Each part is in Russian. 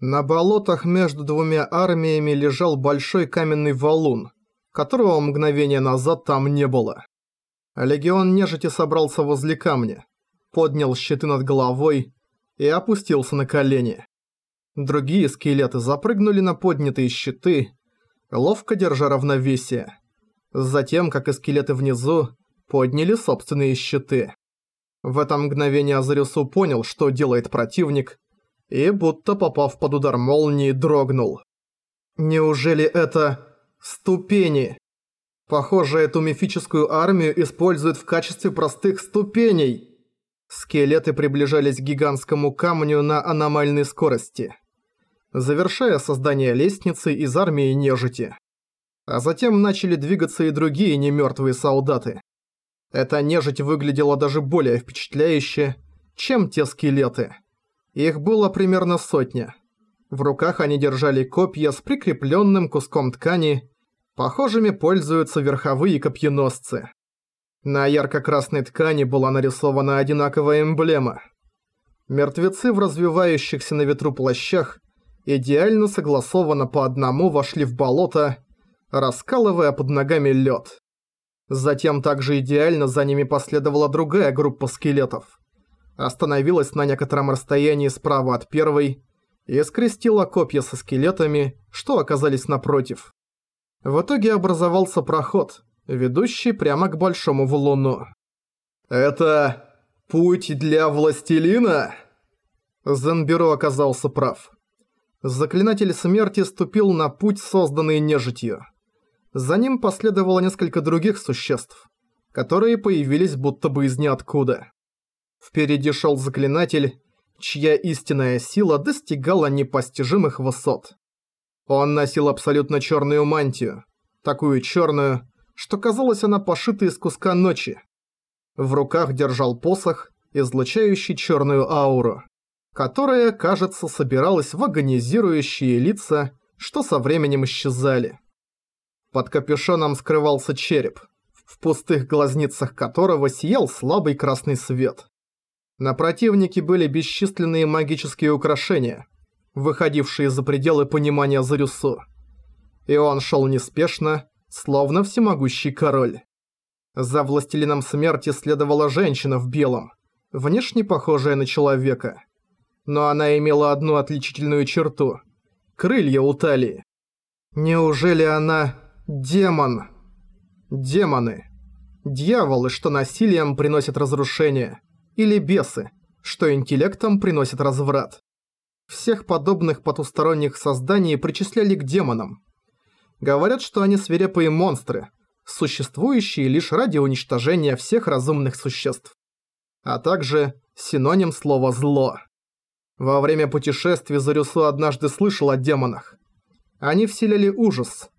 На болотах между двумя армиями лежал большой каменный валун, которого мгновение назад там не было. Легион нежити собрался возле камня, поднял щиты над головой и опустился на колени. Другие скелеты запрыгнули на поднятые щиты, ловко держа равновесие. Затем, как и скелеты внизу, подняли собственные щиты. В это мгновение Азарюсу понял, что делает противник, и, будто попав под удар молнии, дрогнул. Неужели это... ступени? Похоже, эту мифическую армию используют в качестве простых ступеней. Скелеты приближались к гигантскому камню на аномальной скорости, завершая создание лестницы из армии нежити. А затем начали двигаться и другие немертвые солдаты. Эта нежить выглядела даже более впечатляюще, чем те скелеты. Их было примерно сотня. В руках они держали копья с прикрепленным куском ткани, похожими пользуются верховые копьеносцы. На ярко-красной ткани была нарисована одинаковая эмблема. Мертвецы в развивающихся на ветру плащах идеально согласованно по одному вошли в болото, раскалывая под ногами лед. Затем также идеально за ними последовала другая группа скелетов остановилась на некотором расстоянии справа от первой и скрестила копья со скелетами, что оказались напротив. В итоге образовался проход, ведущий прямо к большому валуну. «Это путь для властелина?» Зенберу оказался прав. Заклинатель смерти ступил на путь, созданный нежитью. За ним последовало несколько других существ, которые появились будто бы из ниоткуда. Впереди шел заклинатель, чья истинная сила достигала непостижимых высот. Он носил абсолютно черную мантию, такую черную, что казалось она пошита из куска ночи. В руках держал посох, излучающий черную ауру, которая, кажется, собиралась в агонизирующие лица, что со временем исчезали. Под капюшоном скрывался череп, в пустых глазницах которого сиял слабый красный свет. На противнике были бесчисленные магические украшения, выходившие за пределы понимания Зарюсу. И он шел неспешно, словно всемогущий король. За властелином смерти следовала женщина в белом, внешне похожая на человека. Но она имела одну отличительную черту – крылья у талии. Неужели она демон? Демоны. Дьяволы, что насилием приносят разрушение – или бесы, что интеллектом приносит разврат. Всех подобных потусторонних созданий причисляли к демонам. Говорят, что они свирепые монстры, существующие лишь ради уничтожения всех разумных существ. А также синоним слова «зло». Во время путешествий Зарюсу однажды слышал о демонах. Они вселяли ужас.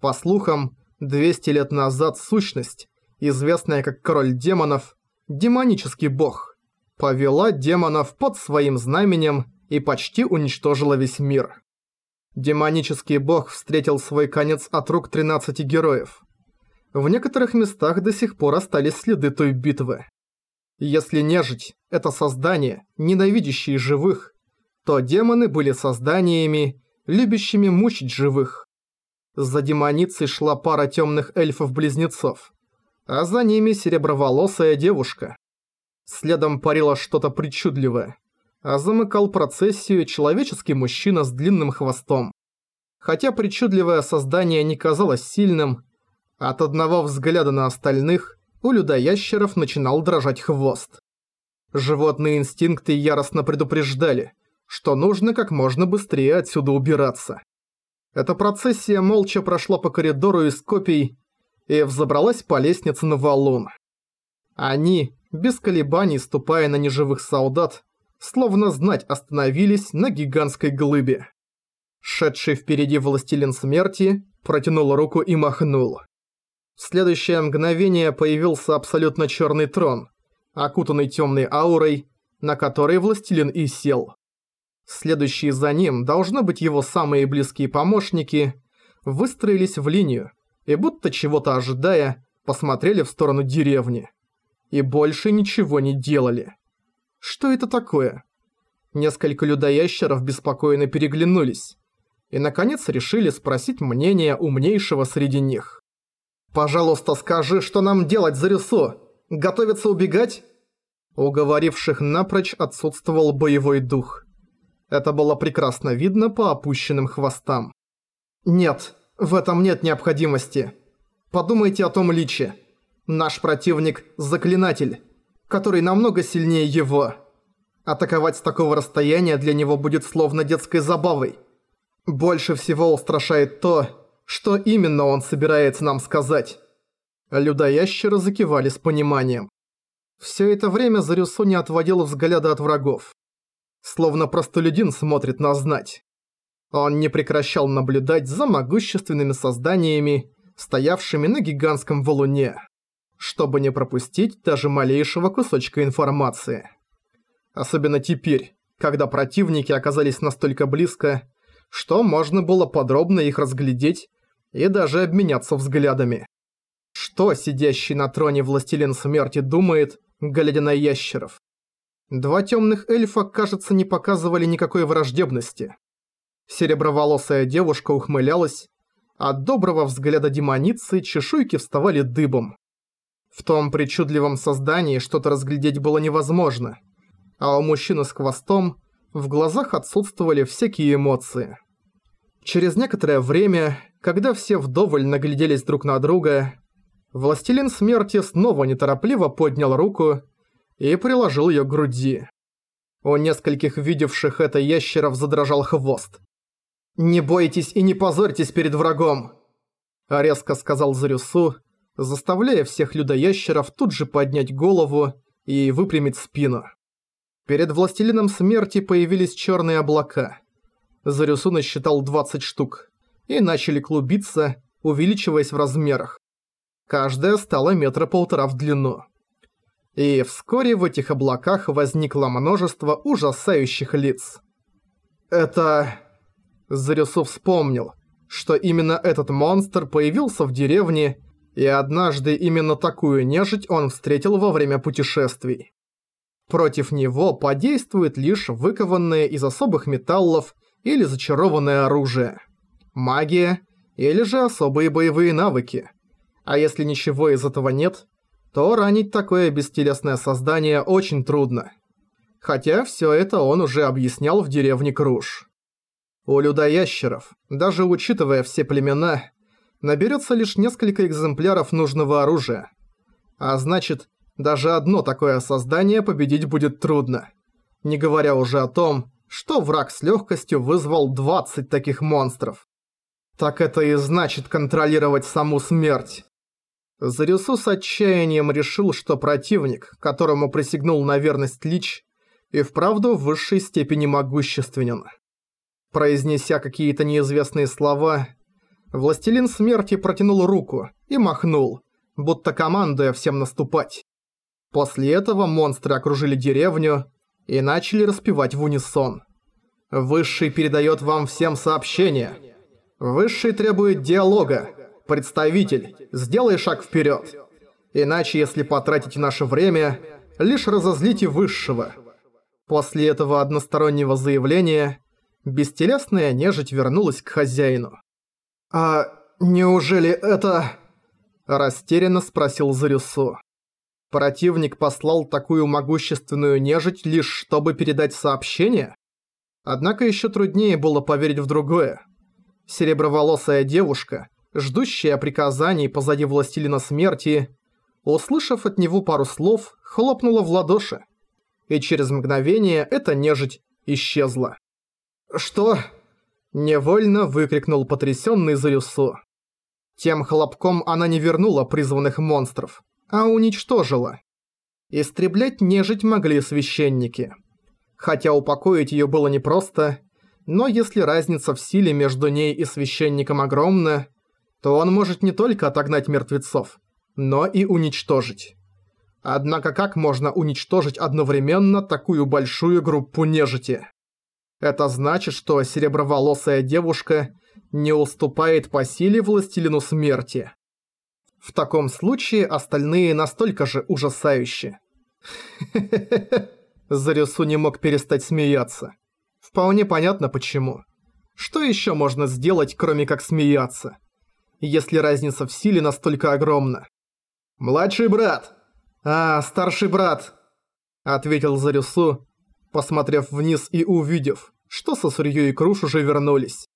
По слухам, 200 лет назад сущность, известная как король демонов, демонический бог, повела демонов под своим знаменем и почти уничтожила весь мир. Демонический бог встретил свой конец от рук 13 героев. В некоторых местах до сих пор остались следы той битвы. Если нежить – это создание, ненавидящие живых, то демоны были созданиями, любящими мучить живых. За демоницей шла пара темных эльфов-близнецов а за ними сереброволосая девушка. Следом парило что-то причудливое, а замыкал процессию человеческий мужчина с длинным хвостом. Хотя причудливое создание не казалось сильным, от одного взгляда на остальных у людоящеров начинал дрожать хвост. Животные инстинкты яростно предупреждали, что нужно как можно быстрее отсюда убираться. Эта процессия молча прошла по коридору из копий и взобралась по лестнице на валун. Они, без колебаний ступая на неживых солдат, словно знать остановились на гигантской глыбе. Шедший впереди властелин смерти протянул руку и махнул. В следующее мгновение появился абсолютно черный трон, окутанный темной аурой, на которой властелин и сел. Следующие за ним, должно быть его самые близкие помощники, выстроились в линию, и будто чего-то ожидая, посмотрели в сторону деревни. И больше ничего не делали. Что это такое? Несколько людоящеров беспокойно переглянулись и, наконец, решили спросить мнение умнейшего среди них. «Пожалуйста, скажи, что нам делать, Зарюсу? Готовиться убегать?» Уговоривших напрочь отсутствовал боевой дух. Это было прекрасно видно по опущенным хвостам. «Нет, в этом нет необходимости. Подумайте о том личе. Наш противник – заклинатель, который намного сильнее его. Атаковать с такого расстояния для него будет словно детской забавой. Больше всего устрашает то, что именно он собирается нам сказать». Людоящеры закивали с пониманием. Все это время Зарюсу не отводил взгляда от врагов. Словно простолюдин смотрит на знать. Он не прекращал наблюдать за могущественными созданиями, стоявшими на гигантском валуне, чтобы не пропустить даже малейшего кусочка информации. Особенно теперь, когда противники оказались настолько близко, что можно было подробно их разглядеть и даже обменяться взглядами. Что сидящий на троне Властелин Смерти думает, глядя на ящеров? Два темных эльфа, кажется, не показывали никакой враждебности. Сереброволосая девушка ухмылялась, от доброго взгляда демоницы чешуйки вставали дыбом. В том причудливом создании что-то разглядеть было невозможно, а у мужчины с хвостом в глазах отсутствовали всякие эмоции. Через некоторое время, когда все вдоволь нагляделись друг на друга, Властелин Смерти снова неторопливо поднял руку и приложил ее к груди. У нескольких видевших это ящеров задрожал хвост. «Не бойтесь и не позорьтесь перед врагом!» Резко сказал Зарюсу, заставляя всех людоящеров тут же поднять голову и выпрямить спину. Перед Властелином Смерти появились черные облака. Зарюсу насчитал 20 штук и начали клубиться, увеличиваясь в размерах. Каждая стала метра полтора в длину. И вскоре в этих облаках возникло множество ужасающих лиц. Это... Зарюсу вспомнил, что именно этот монстр появился в деревне, и однажды именно такую нежить он встретил во время путешествий. Против него подействует лишь выкованное из особых металлов или зачарованное оружие, магия или же особые боевые навыки. А если ничего из этого нет, то ранить такое бестелесное создание очень трудно. Хотя все это он уже объяснял в деревне Круж. У людоящеров, даже учитывая все племена, наберется лишь несколько экземпляров нужного оружия. А значит, даже одно такое создание победить будет трудно. Не говоря уже о том, что враг с легкостью вызвал 20 таких монстров. Так это и значит контролировать саму смерть. Зарюсу с отчаянием решил, что противник, которому присягнул на верность Лич, и вправду в высшей степени могущественен. Произнеся какие-то неизвестные слова, Властелин Смерти протянул руку и махнул, будто командуя всем наступать. После этого монстры окружили деревню и начали распевать в унисон. Высший передает вам всем сообщение. Высший требует диалога. Представитель, сделай шаг вперед. Иначе, если потратите наше время, лишь разозлите Высшего. После этого одностороннего заявления бестелесная нежить вернулась к хозяину. «А неужели это...» Растерянно спросил Зарюсу. Противник послал такую могущественную нежить лишь чтобы передать сообщение? Однако еще труднее было поверить в другое. Сереброволосая девушка, ждущая приказаний позади Властелина Смерти, услышав от него пару слов, хлопнула в ладоши. И через мгновение эта нежить исчезла. «Что?» – невольно выкрикнул потрясённый Зарюсу. Тем хлопком она не вернула призванных монстров, а уничтожила. Истреблять нежить могли священники. Хотя упокоить её было непросто, но если разница в силе между ней и священником огромна, то он может не только отогнать мертвецов, но и уничтожить. Однако как можно уничтожить одновременно такую большую группу нежити? Это значит, что сереброволосая девушка не уступает по силе властелину смерти. В таком случае остальные настолько же ужасающие. Зарюсу не мог перестать смеяться. Вполне понятно почему. Что еще можно сделать, кроме как смеяться? Если разница в силе настолько огромна. «Младший брат!» «А, старший брат!» Ответил Зарюсу, посмотрев вниз и увидев, что Сосурью и Круш уже вернулись.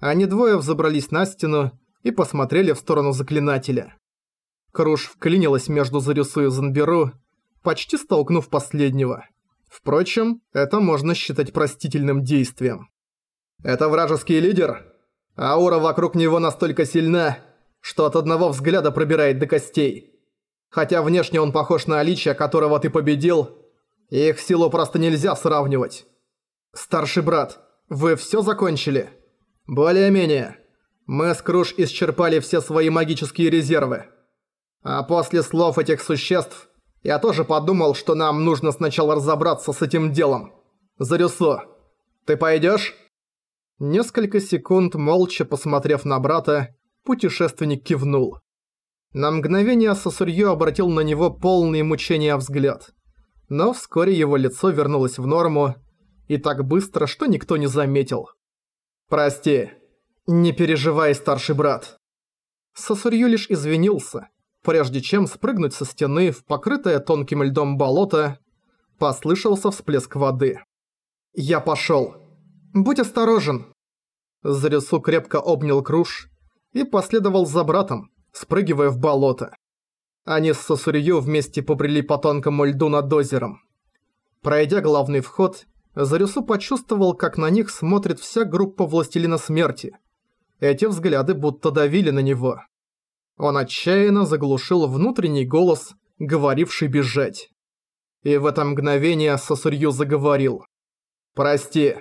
Они двое взобрались на стену и посмотрели в сторону заклинателя. Круш вклинилась между Зарюсу и Занберу, почти столкнув последнего. Впрочем, это можно считать простительным действием. «Это вражеский лидер? Аура вокруг него настолько сильна, что от одного взгляда пробирает до костей. Хотя внешне он похож на Алича, которого ты победил, их силу просто нельзя сравнивать. Старший брат, вы всё закончили?» «Более-менее. Мы с Круш исчерпали все свои магические резервы. А после слов этих существ я тоже подумал, что нам нужно сначала разобраться с этим делом. Зарюсо, ты пойдёшь?» Несколько секунд, молча посмотрев на брата, путешественник кивнул. На мгновение Сосурьё обратил на него полный мучения взгляд. Но вскоре его лицо вернулось в норму, и так быстро, что никто не заметил. «Прости. Не переживай, старший брат». Сосурью лишь извинился, Прежде чем спрыгнуть со стены в покрытое тонким льдом болото, послышался всплеск воды. «Я пошёл. Будь осторожен!» Зарису крепко обнял Круш и последовал за братом, спрыгивая в болото. Они с Сосурью вместе побрели по тонкому льду над озером. Пройдя главный вход, Зарюсу почувствовал, как на них смотрит вся группа Властелина Смерти. Эти взгляды будто давили на него. Он отчаянно заглушил внутренний голос, говоривший бежать. И в это мгновение Сосурью заговорил. «Прости.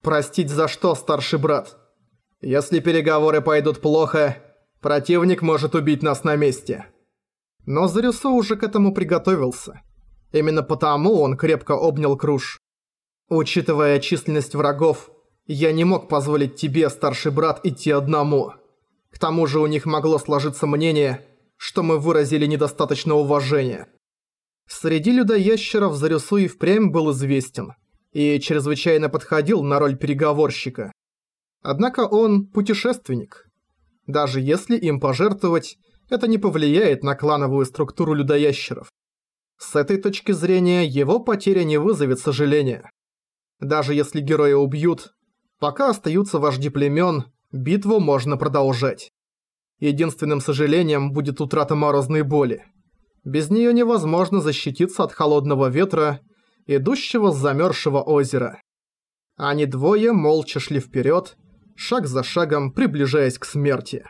Простить за что, старший брат? Если переговоры пойдут плохо, противник может убить нас на месте». Но Зарюсо уже к этому приготовился. Именно потому он крепко обнял Круш. «Учитывая численность врагов, я не мог позволить тебе, старший брат, идти одному». К тому же у них могло сложиться мнение, что мы выразили недостаточно уважения. Среди людоящеров Зарюсу и впрямь был известен и чрезвычайно подходил на роль переговорщика. Однако он путешественник. Даже если им пожертвовать, это не повлияет на клановую структуру людоящеров. С этой точки зрения его потеря не вызовет сожаления. Даже если героя убьют, пока остаются вожди племен, битву можно продолжать. Единственным сожалением будет утрата морозной боли. Без нее невозможно защититься от холодного ветра, идущего с замерзшего озера. Они двое молча шли вперед, шаг за шагом приближаясь к смерти.